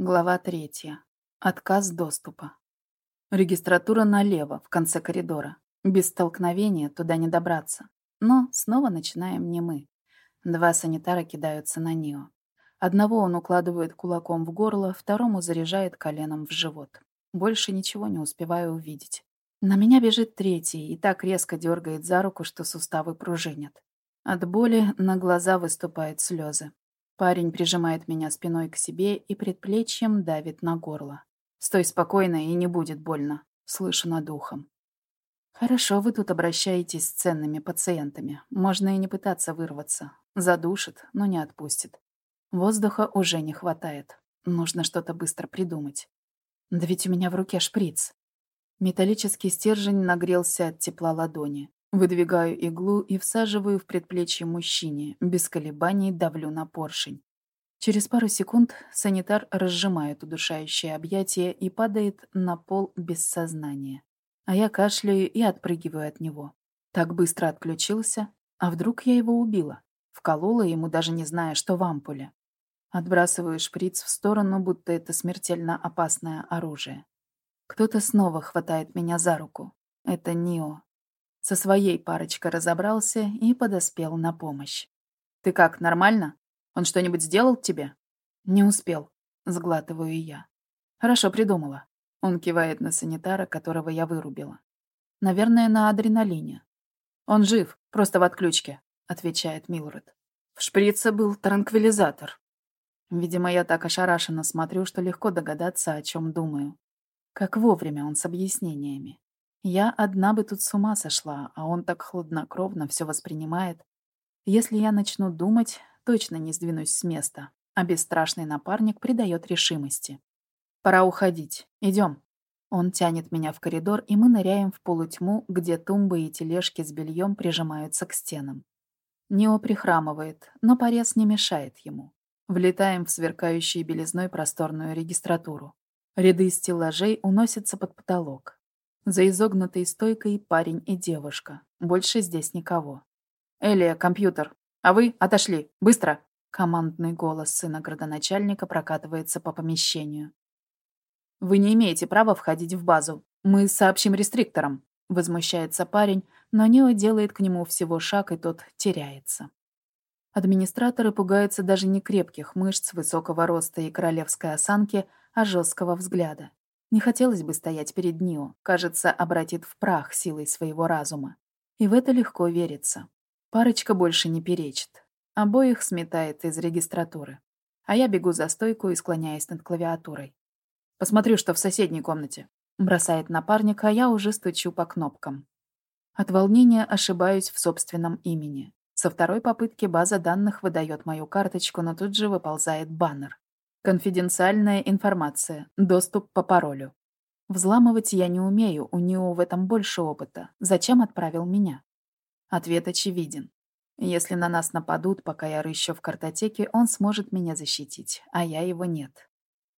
Глава третья. Отказ доступа. Регистратура налево, в конце коридора. Без столкновения туда не добраться. Но снова начинаем не мы. Два санитара кидаются на Нио. Одного он укладывает кулаком в горло, второму заряжает коленом в живот. Больше ничего не успеваю увидеть. На меня бежит третий и так резко дергает за руку, что суставы пружинят. От боли на глаза выступают слезы. Парень прижимает меня спиной к себе и предплечьем давит на горло. «Стой спокойно, и не будет больно», — слышу над ухом. «Хорошо вы тут обращаетесь с ценными пациентами. Можно и не пытаться вырваться. Задушит, но не отпустит. Воздуха уже не хватает. Нужно что-то быстро придумать. Да ведь у меня в руке шприц». Металлический стержень нагрелся от тепла ладони. Выдвигаю иглу и всаживаю в предплечье мужчине, без колебаний давлю на поршень. Через пару секунд санитар разжимает удушающее объятие и падает на пол без сознания. А я кашляю и отпрыгиваю от него. Так быстро отключился. А вдруг я его убила? Вколола ему, даже не зная, что в ампуле. Отбрасываю шприц в сторону, будто это смертельно опасное оружие. Кто-то снова хватает меня за руку. Это Нио. Со своей парочкой разобрался и подоспел на помощь. «Ты как, нормально? Он что-нибудь сделал тебе?» «Не успел», — сглатываю я. «Хорошо придумала». Он кивает на санитара, которого я вырубила. «Наверное, на адреналине». «Он жив, просто в отключке», — отвечает Милред. В шприце был транквилизатор. Видимо, я так ошарашенно смотрю, что легко догадаться, о чем думаю. Как вовремя он с объяснениями. Я одна бы тут с ума сошла, а он так хладнокровно все воспринимает. Если я начну думать, точно не сдвинусь с места, а бесстрашный напарник придает решимости. Пора уходить. Идем. Он тянет меня в коридор, и мы ныряем в полутьму, где тумбы и тележки с бельем прижимаются к стенам. Нео прихрамывает, но порез не мешает ему. Влетаем в сверкающую белизной просторную регистратуру. Ряды стеллажей уносятся под потолок. За изогнутой стойкой парень и девушка. Больше здесь никого. «Элия, компьютер! А вы отошли! Быстро!» Командный голос сына градоначальника прокатывается по помещению. «Вы не имеете права входить в базу. Мы сообщим рестрикторам», — возмущается парень, но Нео делает к нему всего шаг, и тот теряется. Администраторы пугаются даже не крепких мышц, высокого роста и королевской осанки, а жесткого взгляда. Не хотелось бы стоять перед Нио, кажется, обратит в прах силой своего разума. И в это легко верится. Парочка больше не перечит. Обоих сметает из регистратуры. А я бегу за стойку и склоняюсь над клавиатурой. «Посмотрю, что в соседней комнате». Бросает напарник, а я уже стучу по кнопкам. От волнения ошибаюсь в собственном имени. Со второй попытки база данных выдает мою карточку, но тут же выползает баннер. Конфиденциальная информация. Доступ по паролю. Взламывать я не умею, у него в этом больше опыта. Зачем отправил меня? Ответ очевиден. Если на нас нападут, пока я рыщу в картотеке, он сможет меня защитить, а я его нет.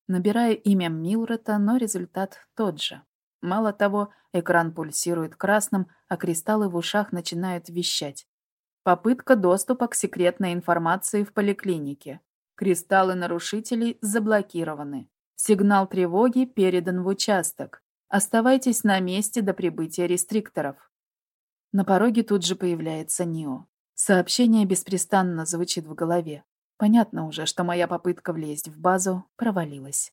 Набираю имя Милрета, но результат тот же. Мало того, экран пульсирует красным, а кристаллы в ушах начинают вещать. Попытка доступа к секретной информации в поликлинике. Кристаллы нарушителей заблокированы. Сигнал тревоги передан в участок. Оставайтесь на месте до прибытия рестрикторов. На пороге тут же появляется Нио. Сообщение беспрестанно звучит в голове. Понятно уже, что моя попытка влезть в базу провалилась.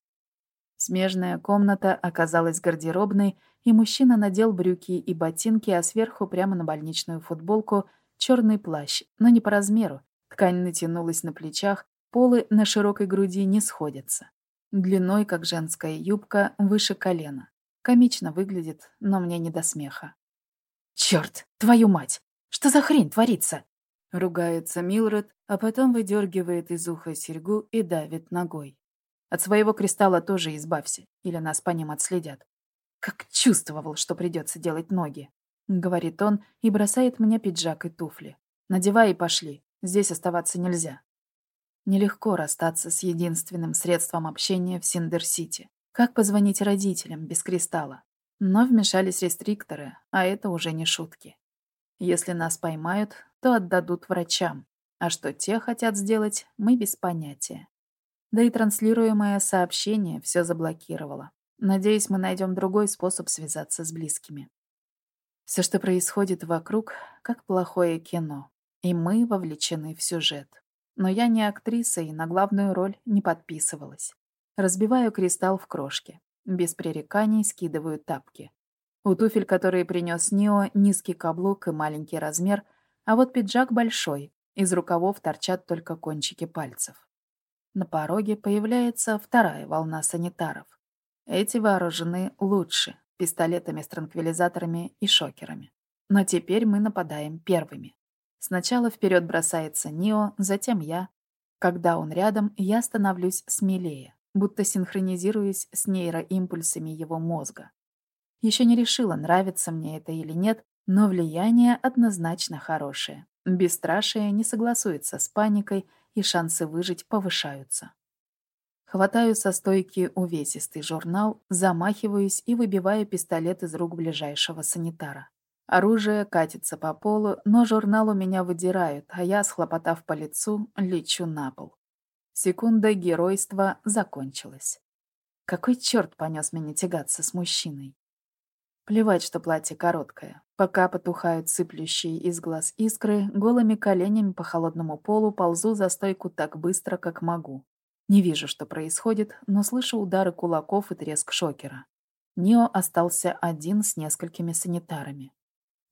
Смежная комната оказалась гардеробной, и мужчина надел брюки и ботинки, а сверху прямо на больничную футболку черный плащ, но не по размеру. Ткань натянулась на плечах, Полы на широкой груди не сходятся. Длиной, как женская юбка, выше колена. Комично выглядит, но мне не до смеха. «Чёрт, твою мать! Что за хрень творится?» Ругается Милред, а потом выдергивает из уха серьгу и давит ногой. От своего кристалла тоже избавься, или нас по ним отследят. Как чувствовал, что придется делать ноги. Говорит он и бросает мне пиджак и туфли. Надевай и пошли. Здесь оставаться нельзя. Нелегко расстаться с единственным средством общения в Синдер-Сити. Как позвонить родителям без кристалла? Но вмешались рестрикторы, а это уже не шутки. Если нас поймают, то отдадут врачам. А что те хотят сделать, мы без понятия. Да и транслируемое сообщение все заблокировало. Надеюсь, мы найдем другой способ связаться с близкими. Все, что происходит вокруг, как плохое кино, и мы вовлечены в сюжет. Но я не актриса и на главную роль не подписывалась. Разбиваю кристалл в крошке. Без пререканий скидываю тапки. У туфель, которые принес Нио, низкий каблук и маленький размер, а вот пиджак большой, из рукавов торчат только кончики пальцев. На пороге появляется вторая волна санитаров. Эти вооружены лучше, пистолетами с транквилизаторами и шокерами. Но теперь мы нападаем первыми. Сначала вперед бросается Нио, затем я. Когда он рядом, я становлюсь смелее, будто синхронизируюсь с нейроимпульсами его мозга. Еще не решила, нравится мне это или нет, но влияние однозначно хорошее. Бесстрашие не согласуется с паникой, и шансы выжить повышаются. Хватаю со стойки увесистый журнал, замахиваюсь и выбиваю пистолет из рук ближайшего санитара. Оружие катится по полу, но журнал у меня выдирают, а я, схлопотав по лицу, лечу на пол. Секунда геройства закончилась. Какой черт понес меня тягаться с мужчиной? Плевать, что платье короткое. Пока потухают сыплющие из глаз искры, голыми коленями по холодному полу ползу за стойку так быстро, как могу. Не вижу, что происходит, но слышу удары кулаков и треск шокера. Нио остался один с несколькими санитарами.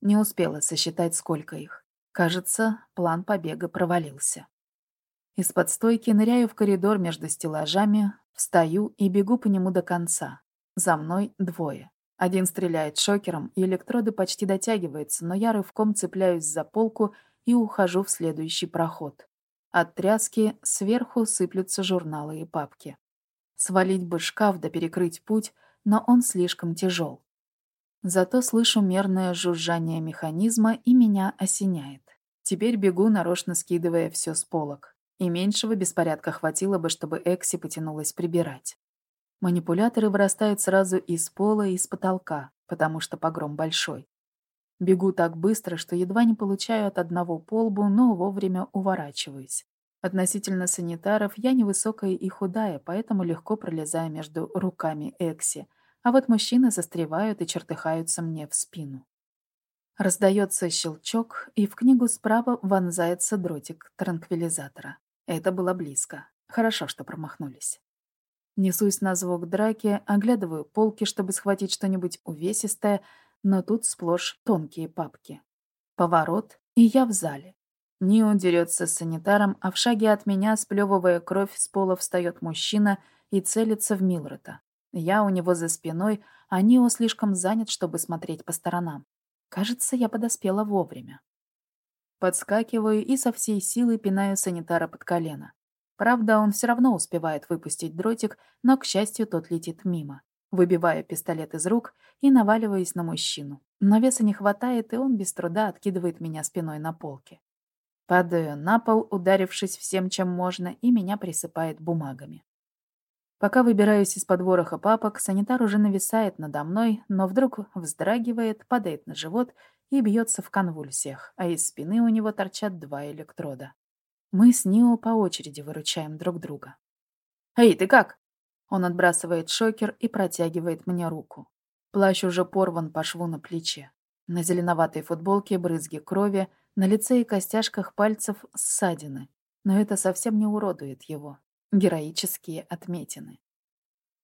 Не успела сосчитать, сколько их. Кажется, план побега провалился. Из-под стойки ныряю в коридор между стеллажами, встаю и бегу по нему до конца. За мной двое. Один стреляет шокером, и электроды почти дотягиваются, но я рывком цепляюсь за полку и ухожу в следующий проход. От тряски сверху сыплются журналы и папки. Свалить бы шкаф да перекрыть путь, но он слишком тяжел. Зато слышу мерное жужжание механизма и меня осеняет. Теперь бегу, нарочно скидывая все с полок. И меньшего беспорядка хватило бы, чтобы Экси потянулась прибирать. Манипуляторы вырастают сразу из пола и из потолка, потому что погром большой. Бегу так быстро, что едва не получаю от одного полбу, но вовремя уворачиваюсь. Относительно санитаров я невысокая и худая, поэтому легко пролезаю между руками Экси, а вот мужчины застревают и чертыхаются мне в спину. Раздается щелчок, и в книгу справа вонзается дротик транквилизатора. Это было близко. Хорошо, что промахнулись. Несусь на звук драки, оглядываю полки, чтобы схватить что-нибудь увесистое, но тут сплошь тонкие папки. Поворот, и я в зале. Нио дерется с санитаром, а в шаге от меня, сплевывая кровь, с пола встает мужчина и целится в Милрета. Я у него за спиной, а Нио слишком занят, чтобы смотреть по сторонам. Кажется, я подоспела вовремя. Подскакиваю и со всей силы пинаю санитара под колено. Правда, он все равно успевает выпустить дротик, но, к счастью, тот летит мимо. Выбиваю пистолет из рук и наваливаюсь на мужчину. Но веса не хватает, и он без труда откидывает меня спиной на полке. Падаю на пол, ударившись всем, чем можно, и меня присыпает бумагами. Пока выбираюсь из-под вороха папок, санитар уже нависает надо мной, но вдруг вздрагивает, падает на живот и бьется в конвульсиях, а из спины у него торчат два электрода. Мы с Нио по очереди выручаем друг друга. «Эй, ты как?» Он отбрасывает шокер и протягивает мне руку. Плащ уже порван по шву на плече. На зеленоватой футболке брызги крови, на лице и костяшках пальцев ссадины. Но это совсем не уродует его. Героические отметины.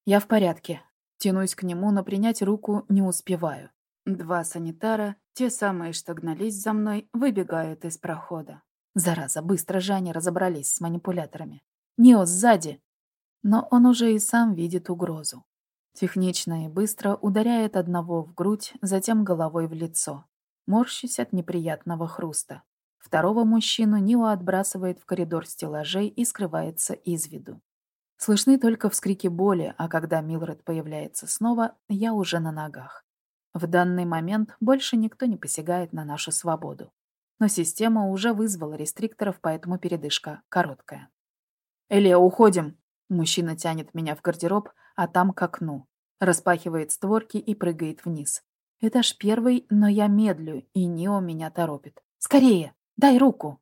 Я в порядке. Тянусь к нему, но принять руку не успеваю. Два санитара, те самые, что гнались за мной, выбегают из прохода. Зараза, быстро же они разобрались с манипуляторами. Нео сзади! Но он уже и сам видит угрозу. Технично и быстро ударяет одного в грудь, затем головой в лицо. Морщусь от неприятного хруста. Второго мужчину Нио отбрасывает в коридор стеллажей и скрывается из виду. Слышны только вскрики боли, а когда Милред появляется снова, я уже на ногах. В данный момент больше никто не посягает на нашу свободу. Но система уже вызвала рестрикторов, поэтому передышка короткая. «Элия, уходим!» Мужчина тянет меня в гардероб, а там к окну. Распахивает створки и прыгает вниз. Этаж первый, но я медлю, и Нио меня торопит. «Скорее! Дай руку!»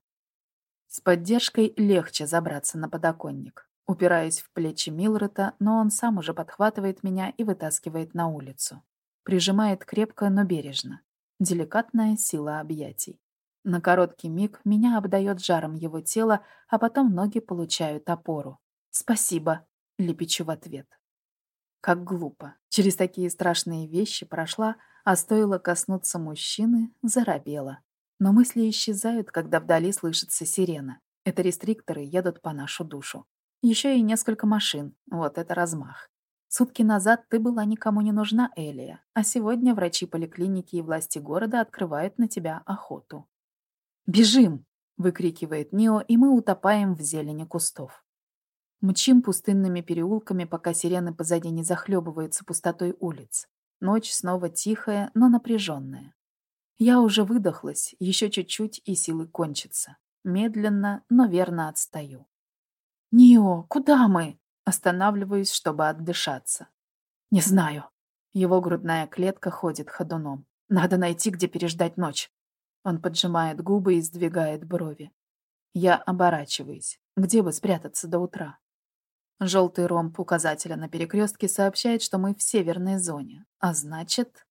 С поддержкой легче забраться на подоконник. Упираюсь в плечи Милрета, но он сам уже подхватывает меня и вытаскивает на улицу. Прижимает крепко, но бережно. Деликатная сила объятий. На короткий миг меня обдает жаром его тела, а потом ноги получают опору. «Спасибо», — лепечу в ответ. Как глупо. Через такие страшные вещи прошла, а стоило коснуться мужчины, заробела. Но мысли исчезают, когда вдали слышится сирена. Это рестрикторы едут по нашу душу. Еще и несколько машин. Вот это размах. Сутки назад ты была никому не нужна, Элия, а сегодня врачи поликлиники и власти города открывают на тебя охоту. «Бежим!» — выкрикивает Нио, и мы утопаем в зелени кустов. Мчим пустынными переулками, пока сирены позади не захлебываются пустотой улиц. Ночь снова тихая, но напряженная. Я уже выдохлась, еще чуть-чуть, и силы кончатся. Медленно, но верно отстаю. «Нио, куда мы?» Останавливаюсь, чтобы отдышаться. «Не знаю». Его грудная клетка ходит ходуном. «Надо найти, где переждать ночь». Он поджимает губы и сдвигает брови. Я оборачиваюсь. Где бы спрятаться до утра? Желтый ромб указателя на перекрестке сообщает, что мы в северной зоне. А значит...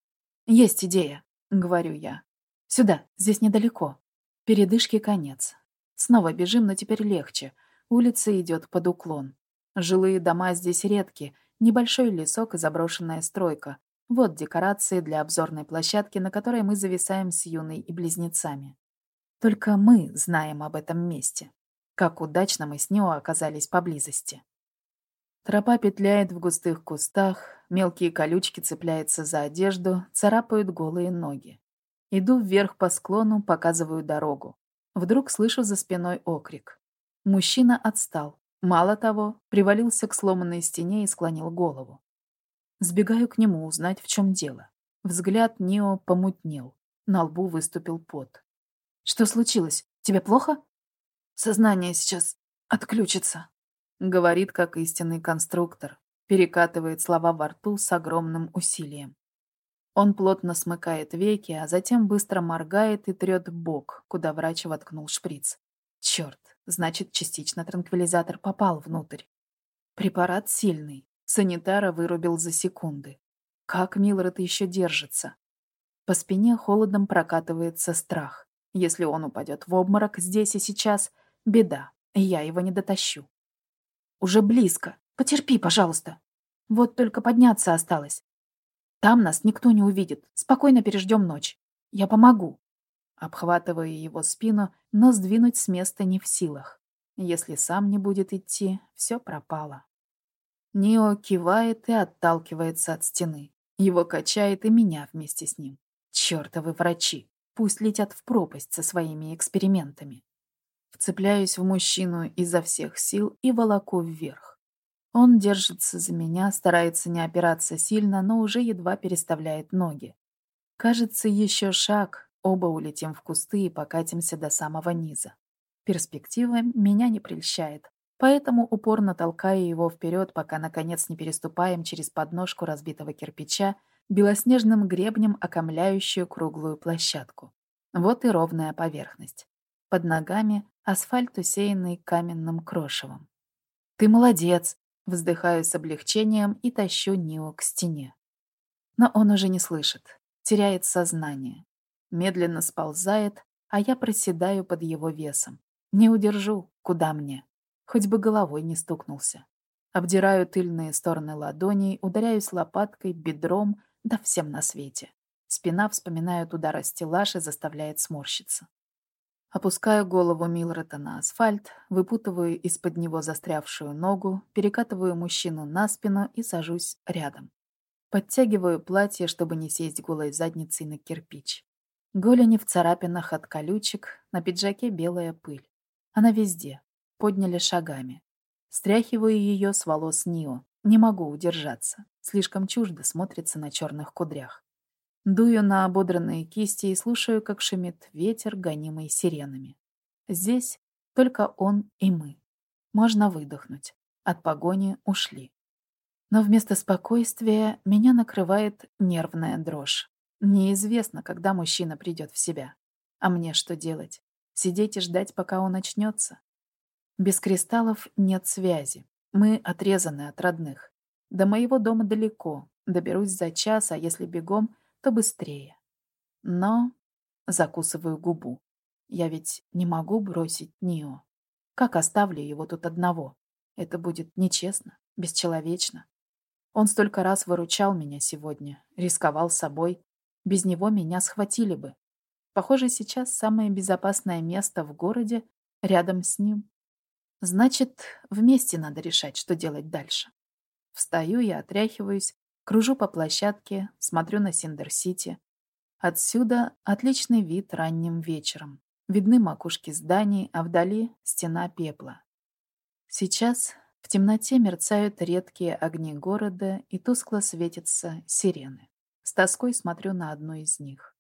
Есть идея, говорю я. Сюда, здесь недалеко. Передышки конец. Снова бежим, но теперь легче. Улица идет под уклон. Жилые дома здесь редки, небольшой лесок и заброшенная стройка. Вот декорации для обзорной площадки, на которой мы зависаем с Юной и близнецами. Только мы знаем об этом месте. Как удачно мы с Нео оказались поблизости. Тропа петляет в густых кустах, мелкие колючки цепляются за одежду, царапают голые ноги. Иду вверх по склону, показываю дорогу. Вдруг слышу за спиной окрик. Мужчина отстал. Мало того, привалился к сломанной стене и склонил голову. Сбегаю к нему узнать, в чем дело. Взгляд Нио помутнел. На лбу выступил пот. «Что случилось? Тебе плохо?» «Сознание сейчас отключится», Говорит, как истинный конструктор. Перекатывает слова во рту с огромным усилием. Он плотно смыкает веки, а затем быстро моргает и трет бок, куда врач воткнул шприц. Черт, значит, частично транквилизатор попал внутрь. Препарат сильный. Санитара вырубил за секунды. Как Милред еще держится? По спине холодом прокатывается страх. Если он упадет в обморок здесь и сейчас, беда, я его не дотащу. Уже близко. Потерпи, пожалуйста. Вот только подняться осталось. Там нас никто не увидит. Спокойно переждем ночь. Я помогу. Обхватывая его спину, но сдвинуть с места не в силах. Если сам не будет идти, все пропало. Нио кивает и отталкивается от стены. Его качает и меня вместе с ним. Чёртовы врачи. Пусть летят в пропасть со своими экспериментами. Вцепляюсь в мужчину изо всех сил и волоку вверх. Он держится за меня, старается не опираться сильно, но уже едва переставляет ноги. Кажется, еще шаг, оба улетим в кусты и покатимся до самого низа. Перспектива меня не прельщает, поэтому упорно толкаю его вперед, пока наконец не переступаем через подножку разбитого кирпича, белоснежным гребнем окомляющую круглую площадку. Вот и ровная поверхность. Под ногами асфальт, усеянный каменным крошевом. «Ты молодец!» — вздыхаю с облегчением и тащу Нио к стене. Но он уже не слышит, теряет сознание. Медленно сползает, а я проседаю под его весом. Не удержу, куда мне. Хоть бы головой не стукнулся. Обдираю тыльные стороны ладоней, ударяюсь лопаткой, бедром, да всем на свете. Спина вспоминает удар о стеллаж и заставляет сморщиться. Опускаю голову Милрета на асфальт, выпутываю из-под него застрявшую ногу, перекатываю мужчину на спину и сажусь рядом. Подтягиваю платье, чтобы не сесть голой задницей на кирпич. Голени в царапинах от колючек, на пиджаке белая пыль. Она везде. Подняли шагами. Стряхиваю ее с волос Нио. Не могу удержаться. Слишком чуждо смотрится на черных кудрях. Дую на ободранные кисти и слушаю, как шумит ветер, гонимый сиренами. Здесь только он и мы. Можно выдохнуть. От погони ушли. Но вместо спокойствия меня накрывает нервная дрожь. Неизвестно, когда мужчина придет в себя. А мне что делать? Сидеть и ждать, пока он очнется? Без кристаллов нет связи. Мы отрезаны от родных. До моего дома далеко. Доберусь за час, а если бегом, то быстрее. Но закусываю губу. Я ведь не могу бросить Нио. Как оставлю его тут одного? Это будет нечестно, бесчеловечно. Он столько раз выручал меня сегодня, рисковал собой. Без него меня схватили бы. Похоже, сейчас самое безопасное место в городе рядом с ним. Значит, вместе надо решать, что делать дальше. Встаю и отряхиваюсь, кружу по площадке, смотрю на Синдер-Сити. Отсюда отличный вид ранним вечером. Видны макушки зданий, а вдали стена пепла. Сейчас в темноте мерцают редкие огни города и тускло светятся сирены. С тоской смотрю на одну из них.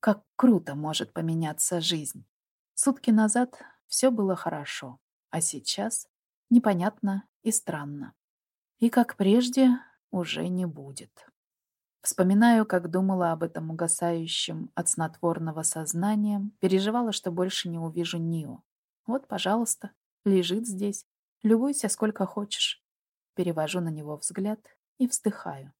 Как круто может поменяться жизнь. Сутки назад все было хорошо, а сейчас непонятно и странно. И как прежде уже не будет. Вспоминаю, как думала об этом угасающем от снотворного сознания, переживала, что больше не увижу Нио. Вот, пожалуйста, лежит здесь. Любуйся сколько хочешь. Перевожу на него взгляд и вздыхаю.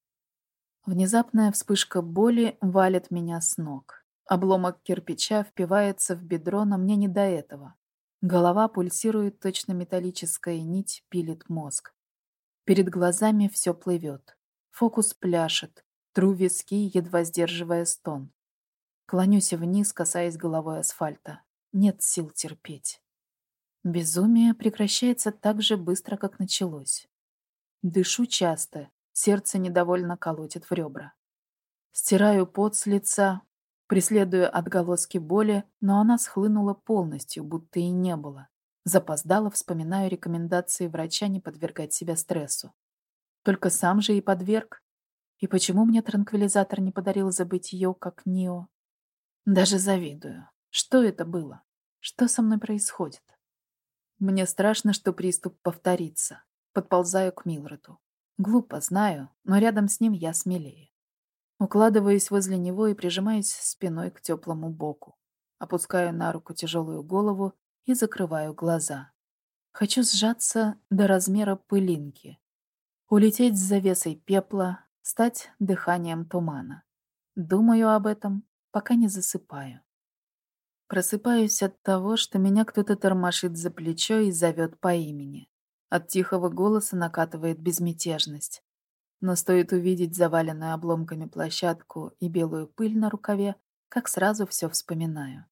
Внезапная вспышка боли валит меня с ног. Обломок кирпича впивается в бедро, но мне не до этого. Голова пульсирует, точно металлическая нить пилит мозг. Перед глазами все плывет. Фокус пляшет, Тру виски, едва сдерживая стон. Клонюсь вниз, касаясь головой асфальта. Нет сил терпеть. Безумие прекращается так же быстро, как началось. Дышу часто, сердце недовольно колотит в ребра. Стираю пот с лица, преследуя отголоски боли, но она схлынула полностью, будто и не было. Запоздало вспоминаю рекомендации врача не подвергать себя стрессу. Только сам же и подверг. И почему мне транквилизатор не подарил забыть ее, как Нио? Даже завидую. Что это было? Что со мной происходит? Мне страшно, что приступ повторится. Подползаю к Милрету. Глупо, знаю, но рядом с ним я смелее. Укладываюсь возле него и прижимаюсь спиной к теплому боку. Опускаю на руку тяжелую голову и закрываю глаза. Хочу сжаться до размера пылинки. Улететь с завесой пепла, стать дыханием тумана. Думаю об этом, пока не засыпаю. Просыпаюсь от того, что меня кто-то тормошит за плечо и зовет по имени. От тихого голоса накатывает безмятежность. Но стоит увидеть заваленную обломками площадку и белую пыль на рукаве, как сразу все вспоминаю.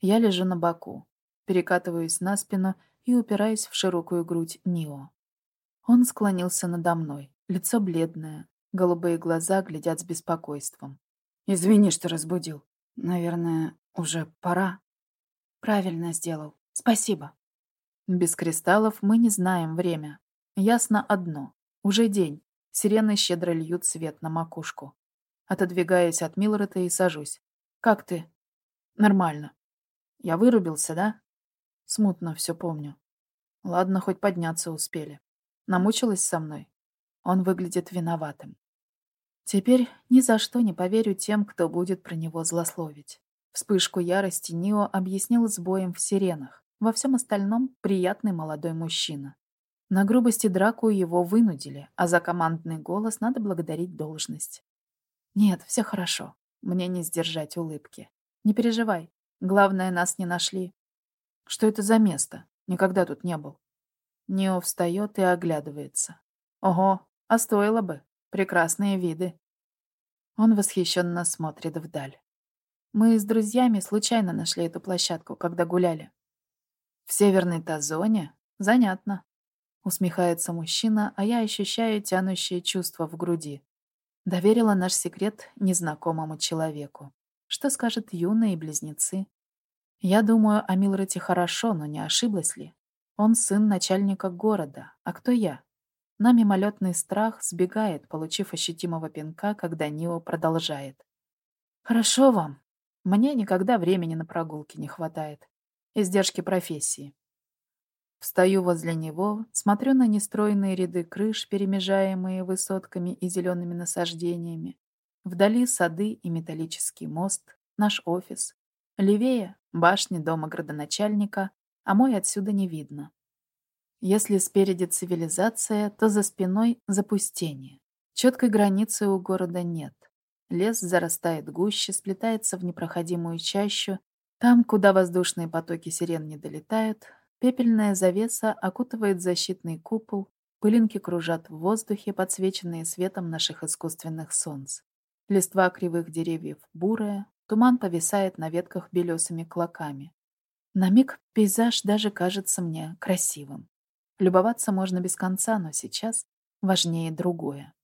Я лежу на боку, перекатываюсь на спину и упираюсь в широкую грудь Нио. Он склонился надо мной, лицо бледное, Голубые глаза глядят с беспокойством. «Извини, что разбудил. Наверное, уже пора». «Правильно сделал. Спасибо». Без кристаллов мы не знаем время. Ясно одно. Уже день. Сирены щедро льют свет на макушку. Отодвигаюсь от Милрета и сажусь. «Как ты?» «Нормально». «Я вырубился, да?» Смутно все помню. Ладно, хоть подняться успели. Намучилась со мной. Он выглядит виноватым. Теперь ни за что не поверю тем, кто будет про него злословить. Вспышку ярости Нио объяснил сбоем в сиренах. Во всем остальном приятный молодой мужчина. На грубости драку его вынудили, а за командный голос надо благодарить должность. Нет, все хорошо. Мне не сдержать улыбки. Не переживай. Главное, нас не нашли. Что это за место? Никогда тут не был. Нео встает и оглядывается. Ого, а стоило бы. Прекрасные виды. Он восхищенно смотрит вдаль. Мы с друзьями случайно нашли эту площадку, когда гуляли. В северной Тазоне? Занятно. Усмехается мужчина, а я ощущаю тянущее чувство в груди. Доверила наш секрет незнакомому человеку. Что скажут юные близнецы? Я думаю о Милрете хорошо, но не ошиблась ли? Он сын начальника города, а кто я? но мимолетный страх сбегает, получив ощутимого пинка, когда Нио продолжает. «Хорошо вам. Мне никогда времени на прогулки не хватает. Издержки профессии». Встаю возле него, смотрю на нестроенные ряды крыш, перемежаемые высотками и зелеными насаждениями. Вдали сады и металлический мост, наш офис. Левее — башни дома градоначальника, а мой отсюда не видно. Если спереди цивилизация, то за спиной запустение. Четкой границы у города нет. Лес зарастает гуще, сплетается в непроходимую чащу. Там, куда воздушные потоки сирен не долетают, пепельная завеса окутывает защитный купол, пылинки кружат в воздухе, подсвеченные светом наших искусственных солнц. Листва кривых деревьев бурая, туман повисает на ветках белесыми клоками. На миг пейзаж даже кажется мне красивым. Любоваться можно без конца, но сейчас важнее другое.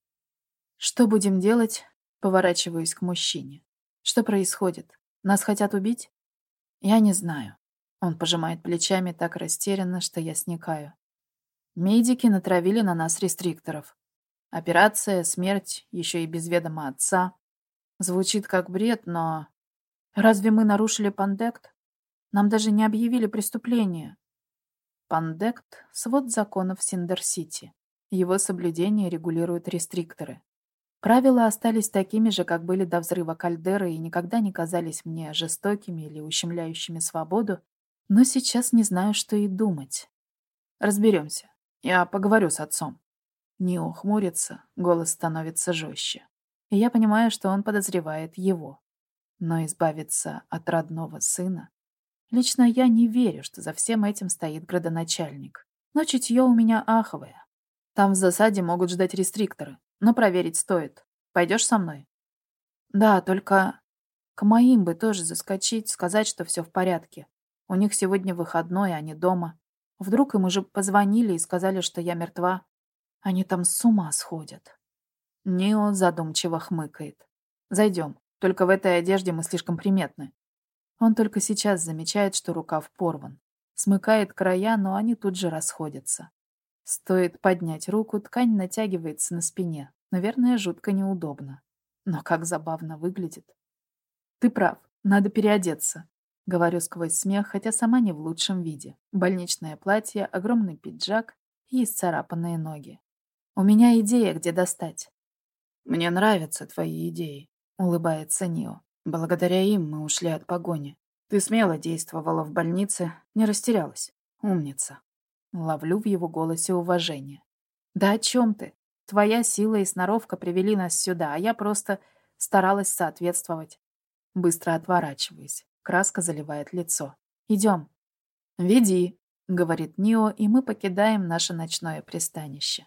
«Что будем делать?» Поворачиваюсь к мужчине. «Что происходит? Нас хотят убить?» «Я не знаю». Он пожимает плечами так растерянно, что я сникаю. Медики натравили на нас рестрикторов. Операция, смерть, еще и без ведома отца. Звучит как бред, но... Разве мы нарушили пандект? Нам даже не объявили преступление. Пандект — свод законов Синдер-Сити. Его соблюдение регулируют рестрикторы. Правила остались такими же, как были до взрыва кальдеры и никогда не казались мне жестокими или ущемляющими свободу, но сейчас не знаю, что и думать. Разберемся. Я поговорю с отцом. Нио хмурится, голос становится жестче. И я понимаю, что он подозревает его. Но избавиться от родного сына... Лично я не верю, что за всем этим стоит градоначальник. Но чутье у меня аховое. Там в засаде могут ждать рестрикторы но проверить стоит. Пойдешь со мной? Да, только к моим бы тоже заскочить, сказать, что все в порядке. У них сегодня выходной, они дома. Вдруг им уже позвонили и сказали, что я мертва. Они там с ума сходят. Нио задумчиво хмыкает. Зайдем. Только в этой одежде мы слишком приметны. Он только сейчас замечает, что рукав порван. Смыкает края, но они тут же расходятся. Стоит поднять руку, ткань натягивается на спине. Наверное, жутко неудобно. Но как забавно выглядит. Ты прав, надо переодеться. Говорю сквозь смех, хотя сама не в лучшем виде. Больничное платье, огромный пиджак и исцарапанные ноги. У меня идея, где достать. Мне нравятся твои идеи, улыбается Нио. Благодаря им мы ушли от погони. Ты смело действовала в больнице, не растерялась. Умница. Ловлю в его голосе уважение. «Да о чем ты? Твоя сила и сноровка привели нас сюда, а я просто старалась соответствовать». Быстро отворачиваюсь. Краска заливает лицо. «Идем». «Веди», — говорит Нио, и мы покидаем наше ночное пристанище.